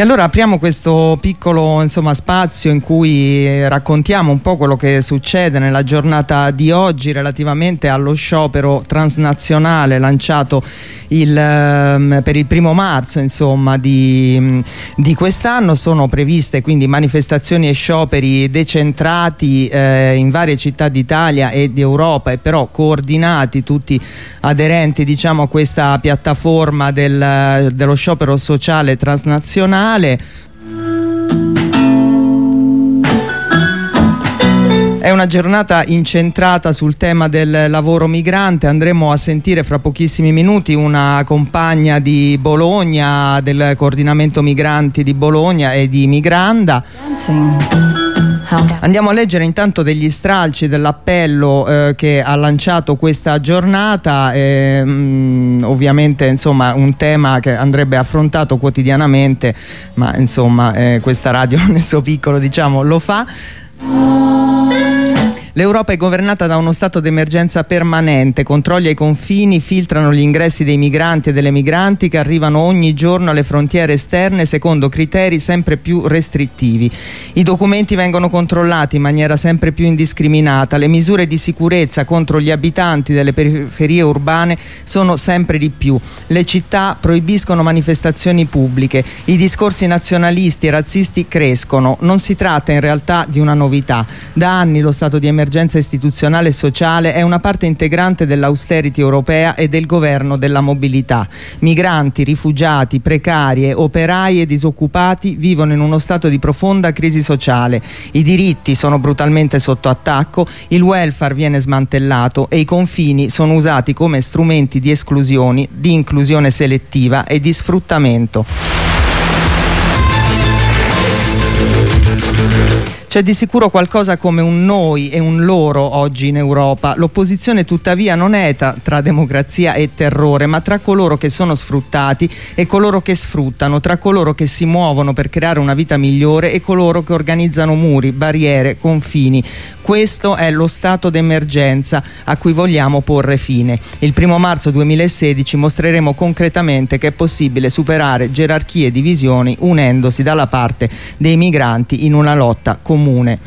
E allora apriamo questo piccolo insomma, spazio in cui raccontiamo un po' quello che succede nella giornata di oggi relativamente allo sciopero transnazionale lanciato il, um, per il primo marzo insomma, di, di quest'anno. Sono previste quindi manifestazioni e scioperi decentrati eh, in varie città d'Italia e di Europa e però coordinati tutti aderenti diciamo, a questa piattaforma del, dello sciopero sociale transnazionale nazionale. È una giornata incentrata sul tema del lavoro migrante, andremo a sentire fra pochissimi minuti una compagna di Bologna, del coordinamento migranti di Bologna e di Migranda. Dancing. Andiamo a leggere intanto degli stralci dell'appello eh, che ha lanciato questa giornata, eh, mh, ovviamente insomma un tema che andrebbe affrontato quotidianamente, ma insomma eh, questa radio nel suo piccolo diciamo lo fa. L'Europa è governata da uno stato d'emergenza permanente, controlli ai confini, filtrano gli ingressi dei migranti e delle migranti che arrivano ogni giorno alle frontiere esterne secondo criteri sempre più restrittivi. I documenti vengono controllati in maniera sempre più indiscriminata, le misure di sicurezza contro gli abitanti delle periferie urbane sono sempre di più. Le città proibiscono manifestazioni pubbliche, i discorsi nazionalisti e razzisti crescono. Non si tratta in realtà di una novità. Da anni lo stato di emergenza l'emergenza istituzionale e sociale è una parte integrante dell'austerity europea e del governo della mobilità. Migranti, rifugiati, precarie, operai e disoccupati vivono in uno stato di profonda crisi sociale. I diritti sono brutalmente sotto attacco, il welfare viene smantellato e i confini sono usati come strumenti di esclusione, di inclusione selettiva e di sfruttamento. C'è di sicuro qualcosa come un noi e un loro oggi in Europa. L'opposizione tuttavia non è tra, democrazia e terrore, ma tra coloro che sono sfruttati e coloro che sfruttano, tra coloro che si muovono per creare una vita migliore e coloro che organizzano muri, barriere, confini. Questo è lo stato d'emergenza a cui vogliamo porre fine. Il primo marzo 2016 mostreremo concretamente che è possibile superare gerarchie e divisioni unendosi dalla parte dei migranti in una lotta comune comune.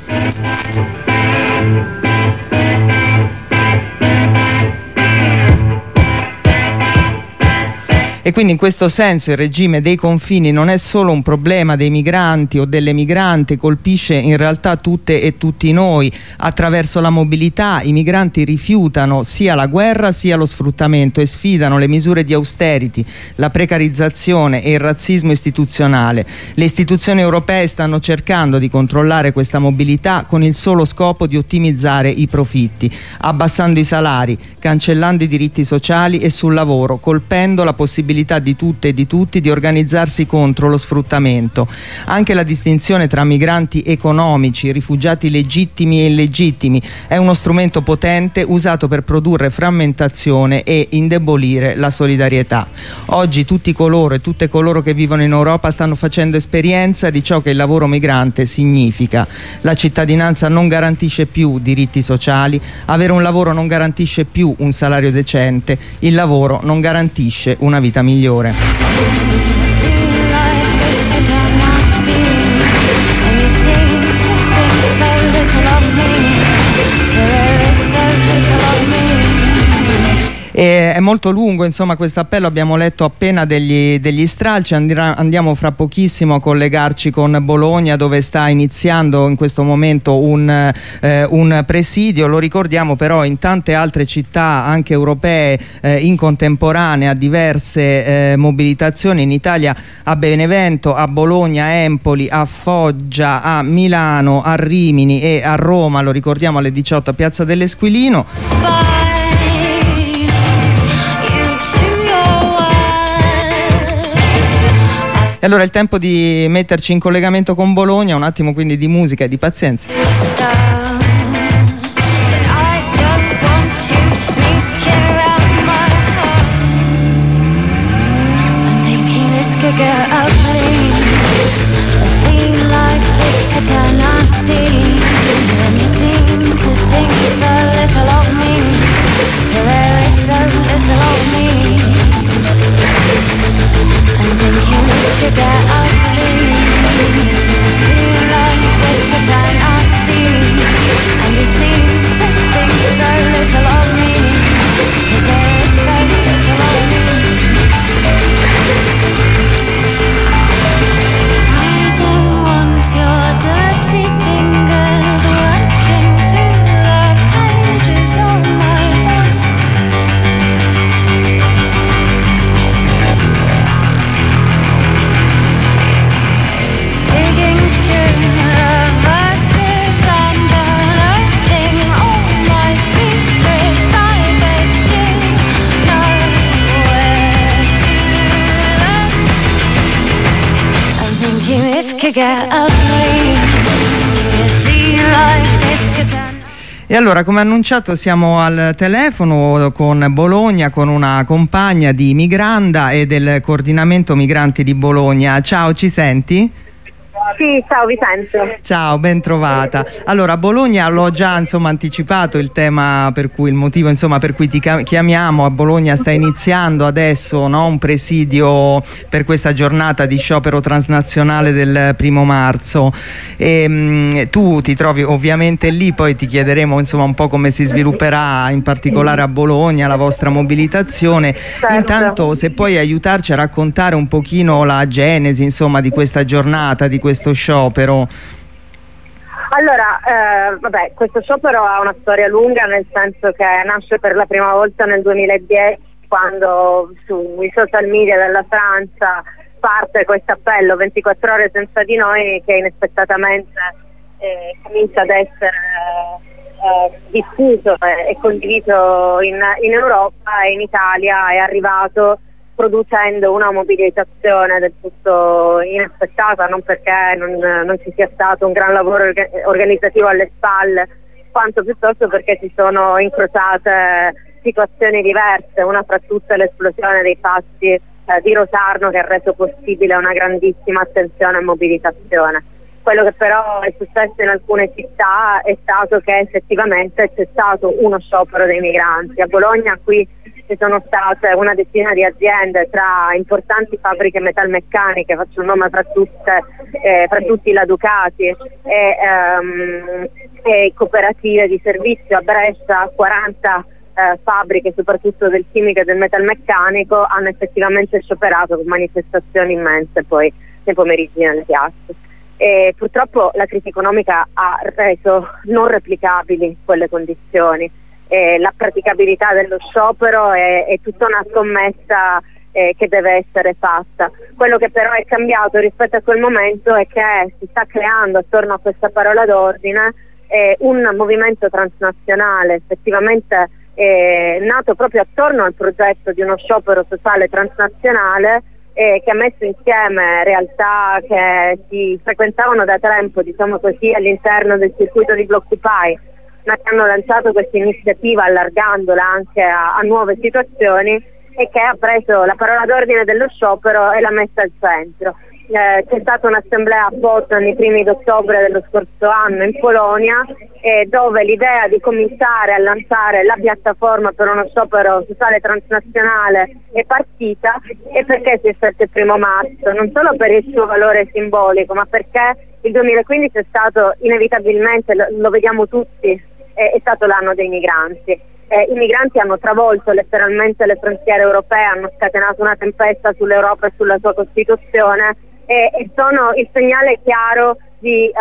E quindi in questo senso il regime dei confini non è solo un problema dei migranti o delle migranti, colpisce in realtà tutte e tutti noi. Attraverso la mobilità i migranti rifiutano sia la guerra sia lo sfruttamento e sfidano le misure di austerity, la precarizzazione e il razzismo istituzionale. Le istituzioni europee stanno cercando di controllare questa mobilità con il solo scopo di ottimizzare i profitti, abbassando i salari, cancellando i diritti sociali e sul lavoro, colpendo la possibilità possibilità di tutte e di tutti di organizzarsi contro lo sfruttamento. Anche la distinzione tra migranti economici, rifugiati legittimi e illegittimi è uno strumento potente usato per produrre frammentazione e indebolire la solidarietà. Oggi tutti coloro e tutte coloro che vivono in Europa stanno facendo esperienza di ciò che il lavoro migrante significa. La cittadinanza non garantisce più diritti sociali, avere un lavoro non garantisce più un salario decente, il lavoro non garantisce una vita migliore migliore. E è molto lungo insomma questo appello, abbiamo letto appena degli, degli stralci, andiamo fra pochissimo a collegarci con Bologna dove sta iniziando in questo momento un, eh, un presidio, lo ricordiamo però in tante altre città anche europee eh, in contemporanea diverse eh, mobilitazioni. In Italia a Benevento, a Bologna, a Empoli, a Foggia, a Milano, a Rimini e a Roma, lo ricordiamo alle 18 a Piazza dell'Esquilino. E allora è il tempo di metterci in collegamento con Bologna, un attimo quindi di musica e di pazienza. E allora, come annunciato, siamo al telefono con Bologna, con una compagna di Migranda e del coordinamento migranti di Bologna. Ciao, ci senti? Sì, ciao Vincenzo. Ciao, ben trovata. Allora, a Bologna l'ho già insomma, anticipato il tema per cui il motivo insomma, per cui ti chiamiamo. A Bologna sta iniziando adesso no, un presidio per questa giornata di sciopero transnazionale del primo marzo. E, mh, tu ti trovi ovviamente lì, poi ti chiederemo insomma, un po' come si svilupperà in particolare a Bologna la vostra mobilitazione. Certo. Intanto se puoi aiutarci a raccontare un pochino la genesi insomma, di questa giornata, di questo sciopero? Allora, eh, vabbè, questo sciopero ha una storia lunga nel senso che nasce per la prima volta nel 2010 quando sui social media della Francia parte questo appello 24 ore senza di noi che inaspettatamente eh, comincia ad essere eh, diffuso e condiviso in, in Europa e in Italia è arrivato producendo una mobilitazione del tutto inaspettata, non perché non, non ci sia stato un gran lavoro organizzativo alle spalle, quanto piuttosto perché si sono incrociate situazioni diverse, una fra tutte l'esplosione dei fatti eh, di Rosarno che ha reso possibile una grandissima attenzione e mobilitazione. Quello che però è successo in alcune città è stato che effettivamente c'è stato uno sciopero dei migranti. A Bologna qui ci sono state una decina di aziende tra importanti fabbriche metalmeccaniche, faccio un nome fra, tutte, eh, fra tutti la Ducati e, ehm, e, cooperative di servizio a Brescia, 40 eh, fabbriche soprattutto del chimico e del metalmeccanico hanno effettivamente scioperato con manifestazioni immense poi nei pomeriggi nelle piazze. E purtroppo la crisi economica ha reso non replicabili quelle condizioni eh, la praticabilità dello sciopero è, è tutta una scommessa eh, che deve essere fatta. Quello che però è cambiato rispetto a quel momento è che si sta creando attorno a questa parola d'ordine eh, un movimento transnazionale effettivamente eh, nato proprio attorno al progetto di uno sciopero sociale transnazionale eh, che ha messo insieme realtà che si frequentavano da tempo diciamo così, all'interno del circuito di Bloccupy ma che hanno lanciato questa iniziativa allargandola anche a, a nuove situazioni e che ha preso la parola d'ordine dello sciopero e l'ha messa al centro. Eh, c'è stata un'assemblea a Potsdam i primi d'ottobre dello scorso anno in Polonia eh, dove l'idea di cominciare a lanciare la piattaforma per uno sciopero sociale transnazionale è partita e perché si è scelto il primo marzo, non solo per il suo valore simbolico ma perché il 2015 è stato inevitabilmente, lo, lo vediamo tutti, è, è stato l'anno dei migranti. Eh, I migranti hanno travolto letteralmente le frontiere europee, hanno scatenato una tempesta sull'Europa e sulla sua Costituzione e, e sono il segnale chiaro di eh,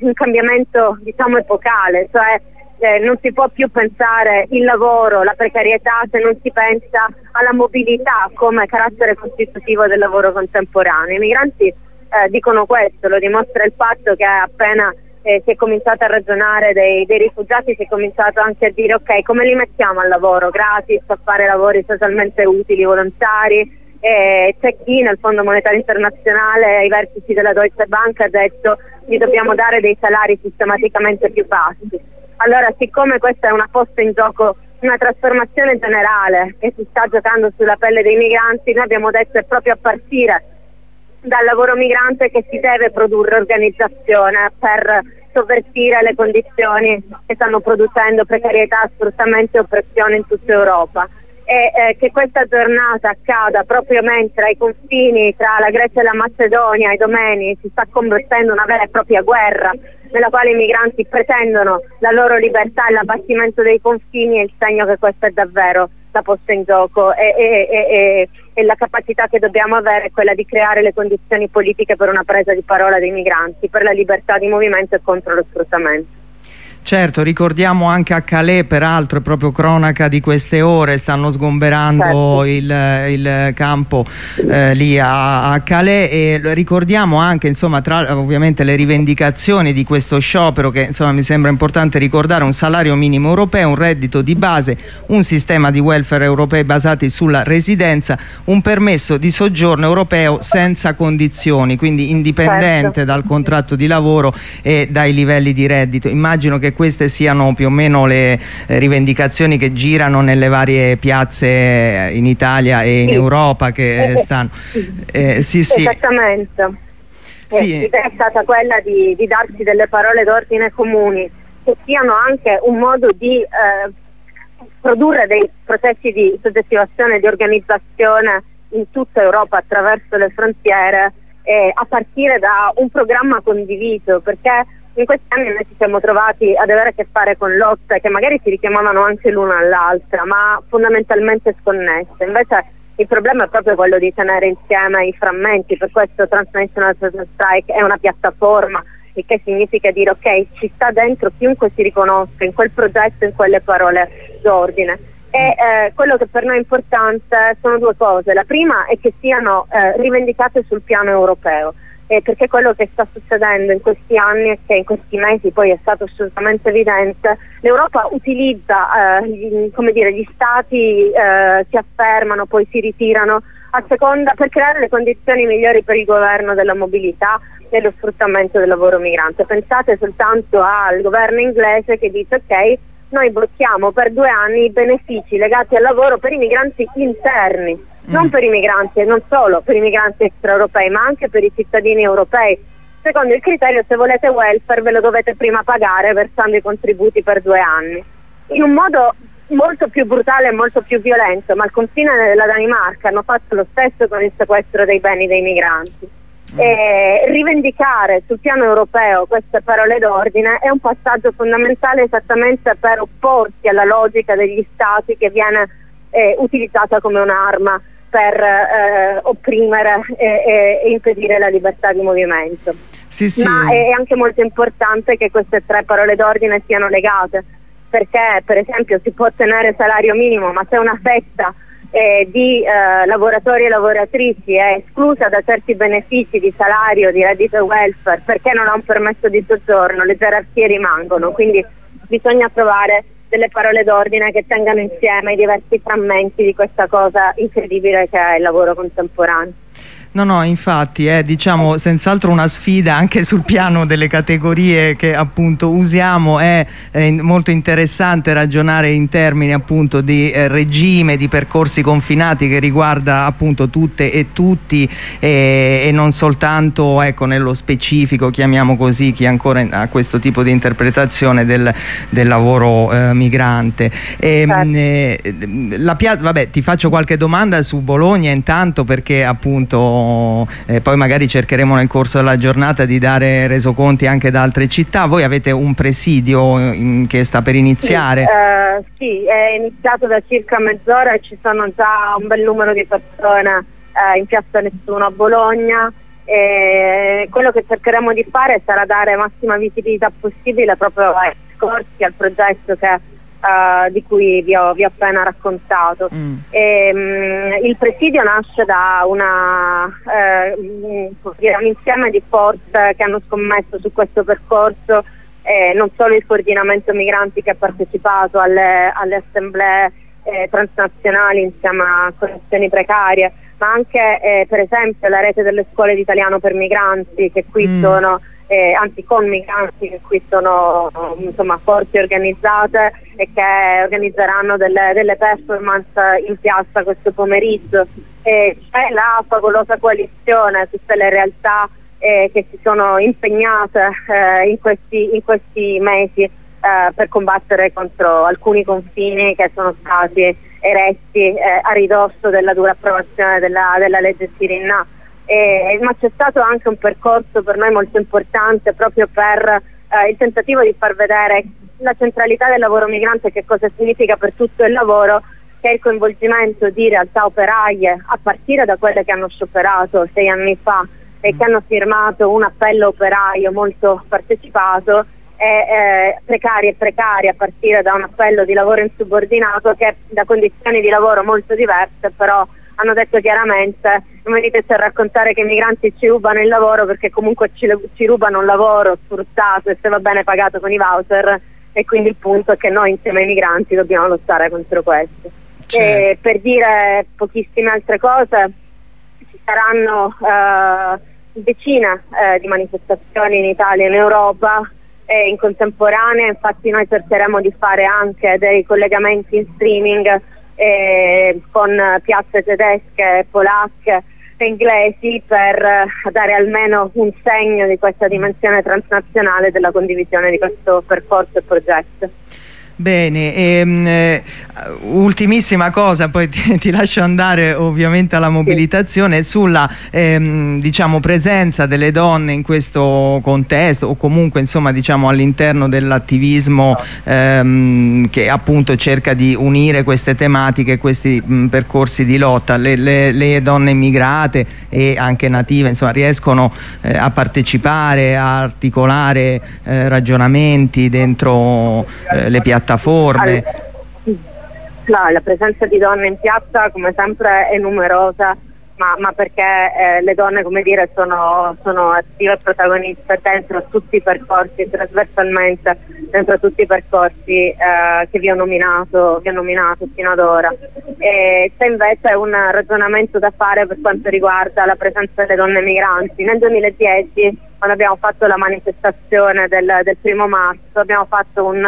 un cambiamento diciamo epocale, cioè eh, non si può più pensare il lavoro, la precarietà se non si pensa alla mobilità come carattere costitutivo del lavoro contemporaneo. I migranti eh, dicono questo, lo dimostra il fatto che appena eh, si è cominciato a ragionare dei, dei, rifugiati, si è cominciato anche a dire ok come li mettiamo al lavoro gratis, a fare lavori socialmente utili, volontari. Eh, c'è chi nel Fondo Monetario Internazionale ai vertici della Deutsche Bank ha detto che dobbiamo dare dei salari sistematicamente più bassi. Allora siccome questa è una posta in gioco una trasformazione generale che si sta giocando sulla pelle dei migranti, noi abbiamo detto è proprio a partire dal lavoro migrante che si deve produrre organizzazione per sovvertire le condizioni che stanno producendo precarietà, sfruttamento e oppressione in tutta Europa e eh, che questa giornata accada proprio mentre ai confini tra la Grecia e la Macedonia i domeni si sta combattendo una vera e propria guerra nella quale i migranti pretendono la loro libertà e l'abbattimento dei confini è il segno che questa è davvero la posta in gioco e, e, e, e, la capacità che dobbiamo avere è quella di creare le condizioni politiche per una presa di parola dei migranti, per la libertà di movimento e contro lo sfruttamento. Certo, ricordiamo anche a Calais, peraltro è proprio cronaca di queste ore, stanno sgomberando certo. il, il, campo eh, lì a, a, Calais e ricordiamo anche, insomma, tra ovviamente le rivendicazioni di questo sciopero che insomma mi sembra importante ricordare un salario minimo europeo, un reddito di base, un sistema di welfare europei basati sulla residenza, un permesso di soggiorno europeo senza condizioni, quindi indipendente certo. dal contratto di lavoro e dai livelli di reddito. Immagino che queste siano più o meno le eh, rivendicazioni che girano nelle varie piazze eh, in Italia e in sì. Europa che eh, stanno. Eh, sì, sì. Esattamente. Sì. L'idea è stata quella di, di, darsi delle parole d'ordine comuni che siano anche un modo di eh, produrre dei processi di soggettivazione, di organizzazione in tutta Europa attraverso le frontiere eh, a partire da un programma condiviso perché in questi anni noi ci siamo trovati ad avere a che fare con lotte che magari si richiamavano anche l'una all'altra, ma fondamentalmente sconnesse. Invece il problema è proprio quello di tenere insieme i frammenti, per questo Transnational Social Strike è una piattaforma, il che significa dire ok, ci sta dentro chiunque si riconosca in quel progetto, in quelle parole d'ordine. E eh, quello che per noi è importante sono due cose. La prima è che siano eh, rivendicate sul piano europeo eh, perché quello che sta succedendo in questi anni e che in questi mesi poi è stato assolutamente evidente, l'Europa utilizza, eh, gli, dire, gli stati eh, si affermano, poi si ritirano a seconda per creare le condizioni migliori per il governo della mobilità e lo sfruttamento del lavoro migrante. Pensate soltanto al governo inglese che dice ok, noi blocchiamo per due anni i benefici legati al lavoro per i migranti interni non mm. per i migranti e non solo per i migranti extraeuropei ma anche per i cittadini europei. Secondo il criterio se volete welfare ve lo dovete prima pagare versando i contributi per due anni. In un modo molto più brutale e molto più violento, ma al confine della Danimarca hanno fatto lo stesso con il sequestro dei beni dei migranti. Mm. E rivendicare sul piano europeo queste parole d'ordine è un passaggio fondamentale esattamente per opporsi alla logica degli stati che viene eh, utilizzata come un'arma per eh, opprimere e, e, impedire la libertà di movimento. Sì, sì. Ma è anche molto importante che queste tre parole d'ordine siano legate, perché per esempio si può ottenere salario minimo, ma se una fetta eh, di eh, lavoratori e lavoratrici è esclusa da certi benefici di salario, di reddito e welfare, perché non ha un permesso di soggiorno, le gerarchie rimangono, quindi bisogna trovare delle parole d'ordine che tengano insieme i diversi frammenti di questa cosa incredibile che è il lavoro contemporaneo. No, no, infatti è diciamo senz'altro una sfida anche sul piano delle categorie che appunto usiamo, è, è molto interessante ragionare in termini appunto di eh, regime, di percorsi confinati che riguarda appunto tutte e tutti e, e non soltanto ecco, nello specifico, chiamiamo così, chi ancora ha questo tipo di interpretazione del, del lavoro eh, migrante. E, certo. eh, la, vabbè, ti faccio qualche domanda su Bologna intanto perché appunto eh, poi magari cercheremo nel corso della giornata di dare resoconti anche da altre città. Voi avete un presidio in, che sta per iniziare? Sì, eh, sì, è iniziato da circa mezz'ora e ci sono già un bel numero di persone eh, in piazza Nessuno a Bologna. E quello che cercheremo di fare sarà dare massima visibilità possibile proprio ai discorsi, al progetto che uh, di cui vi ho, vi ho appena raccontato. Mm. E, um, il presidio nasce da una, uh, un insieme di forze che hanno scommesso su questo percorso, eh, non solo il coordinamento migranti che ha partecipato alle, alle assemblee eh, transnazionali insieme a connessioni precarie, ma anche eh, per esempio la rete delle scuole di italiano per migranti che qui mm. sono eh, anzi con migranti che qui sono insomma, forti organizzate e che organizzeranno delle, delle performance in piazza questo pomeriggio. E c'è la favolosa coalizione, tutte le realtà eh, che si sono impegnate eh, in, questi, in, questi, mesi eh, per combattere contro alcuni confini che sono stati eretti eh, a ridosso della dura approvazione della, della legge Sirinna eh, ma c'è stato anche un percorso per noi molto importante proprio per eh, il tentativo di far vedere la centralità del lavoro migrante, che cosa significa per tutto il lavoro, che è il coinvolgimento di realtà operaie a partire da quelle che hanno scioperato sei anni fa e che hanno firmato un appello operaio molto partecipato è eh, precaria e precaria a partire da un appello di lavoro insubordinato che da condizioni di lavoro molto diverse però hanno detto chiaramente non veniteci a raccontare che i migranti ci rubano il lavoro perché comunque ci, ci rubano un lavoro sfruttato e se va bene pagato con i voucher e quindi il punto è che noi insieme ai migranti dobbiamo lottare contro questo. Certo. per dire pochissime altre cose, ci saranno eh, decine eh, di manifestazioni in Italia e in Europa e in contemporanea infatti noi cercheremo di fare anche dei collegamenti in streaming eh, con piazze tedesche, polacche e inglesi per eh, dare almeno un segno di questa dimensione transnazionale della condivisione di questo percorso e progetto. Bene, ehm, eh, ultimissima cosa, poi ti, ti, lascio andare ovviamente alla mobilitazione, sulla ehm, diciamo, presenza delle donne in questo contesto o comunque insomma, diciamo, all'interno dell'attivismo ehm, che appunto cerca di unire queste tematiche, questi mh, percorsi di lotta. Le, le, le, donne immigrate e anche native insomma, riescono eh, a partecipare, a articolare eh, ragionamenti dentro eh, le piattaforme piattaforme. No, la presenza di donne in piazza come sempre è numerosa, ma, ma perché eh, le donne come dire, sono, sono, attive protagoniste dentro tutti i percorsi, trasversalmente, dentro tutti i percorsi eh, che vi ho, nominato, vi ho nominato fino ad ora. E c'è invece un ragionamento da fare per quanto riguarda la presenza delle donne migranti. Nel 2010, quando abbiamo fatto la manifestazione del, del primo marzo, abbiamo fatto un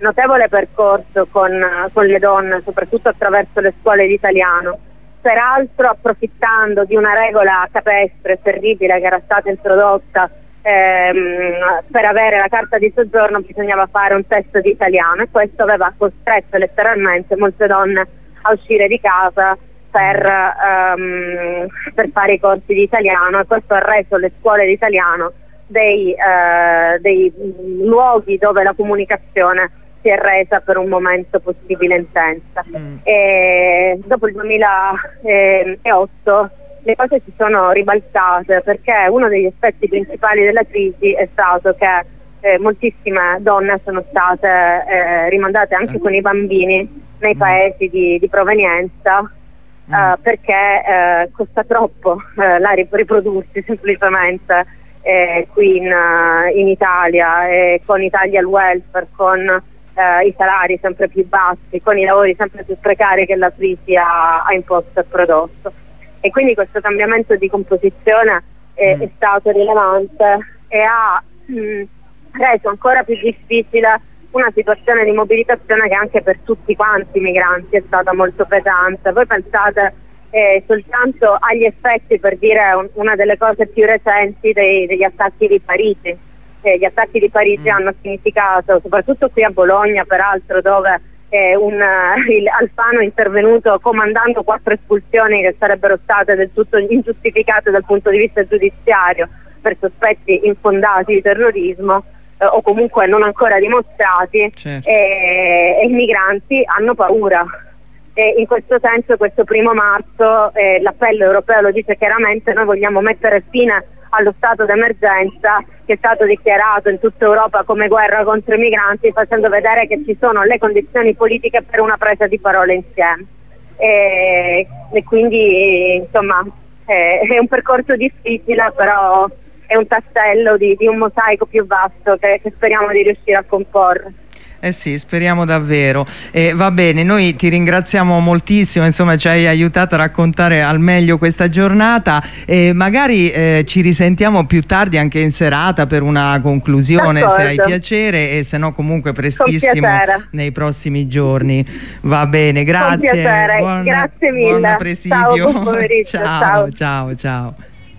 notevole percorso con, con le donne, soprattutto attraverso le scuole di italiano. Peraltro approfittando di una regola capestre terribile che era stata introdotta ehm, per avere la carta di soggiorno bisognava fare un test di italiano e questo aveva costretto letteralmente molte donne a uscire di casa per, ehm, per fare i corsi di italiano e questo ha reso le scuole di italiano dei, eh, dei luoghi dove la comunicazione si è resa per un momento possibile intensa. Mm. dopo il 2008 le cose si sono ribaltate perché uno degli aspetti principali della crisi è stato che eh, moltissime donne sono state eh, rimandate anche con i bambini nei mm. paesi di, di provenienza mm. eh, perché eh, costa troppo eh, la riprodursi semplicemente eh, qui in, in Italia e con Italia il welfare, con eh, i salari sempre più bassi, con i lavori sempre più precari che la crisi ha, ha imposto e prodotto. E quindi questo cambiamento di composizione è, mm. è stato rilevante e ha mh, mm, reso ancora più difficile una situazione di mobilitazione che anche per tutti quanti i migranti è stata molto pesante. Voi pensate eh, soltanto agli effetti, per dire un, una delle cose più recenti, dei, degli attacchi di Parigi eh, gli attacchi di Parigi mm. hanno significato, soprattutto qui a Bologna peraltro dove eh, un, uh, il Alfano è intervenuto comandando quattro espulsioni che sarebbero state del tutto ingiustificate dal punto di vista giudiziario per sospetti infondati di terrorismo eh, o comunque non ancora dimostrati certo. e, e i migranti hanno paura. E in questo senso questo primo marzo eh, l'appello europeo lo dice chiaramente, noi vogliamo mettere fine allo stato d'emergenza che è stato dichiarato in tutta Europa come guerra contro i migranti facendo vedere che ci sono le condizioni politiche per una presa di parole insieme. E, e quindi insomma è, è, un percorso difficile però è un tassello di, di un mosaico più vasto che, che speriamo di riuscire a comporre. Eh sì, speriamo davvero. Eh, va bene, noi ti ringraziamo moltissimo, insomma ci hai aiutato a raccontare al meglio questa giornata e magari eh, ci risentiamo più tardi anche in serata per una conclusione se hai piacere e se no comunque prestissimo nei prossimi giorni. Va bene, grazie. Buon, grazie mille. Buon presidio. Ciao, ciao, ciao. ciao. ciao.